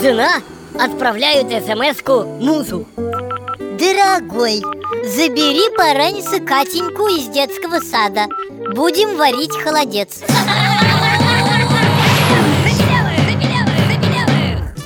жена отправляют смс-ку музу. Дорогой, забери пораньше Катеньку из детского сада. Будем варить холодец.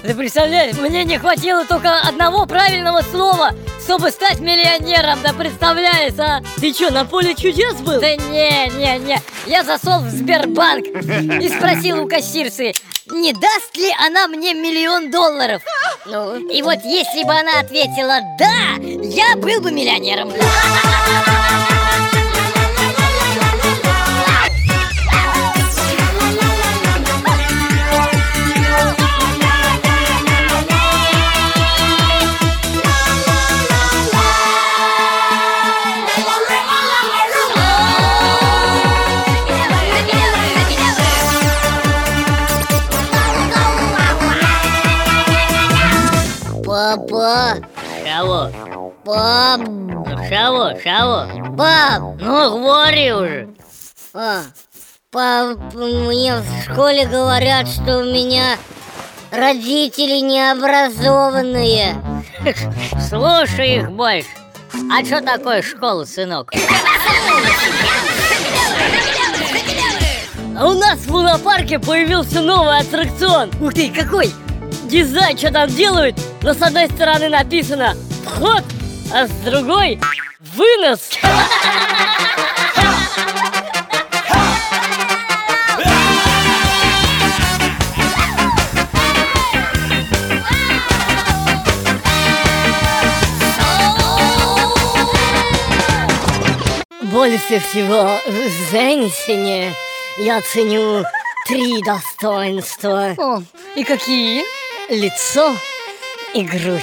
Ты представляешь, мне не хватило только одного правильного слова чтобы стать миллионером, да представляешь, а? Ты что, на поле чудес был? Да не, не, не, я засол в Сбербанк и спросил у кассирцы, не даст ли она мне миллион долларов? Ну, и вот если бы она ответила «да», я был бы миллионером. Папа. Шаво Пап Шаво, Шаво Пап. Ну, говори уже. А, Пап, мне в школе говорят, что у меня родители необразованные. Слушай их больше. А что такое школа, сынок? А у нас в лунопарке появился новый аттракцион. Ух ты, какой! Не знаю, что там делают, но с одной стороны написано «Вход», а с другой «Вынос». Больше всего в женщине я ценю три достоинства. О, и какие? лицо и грудь.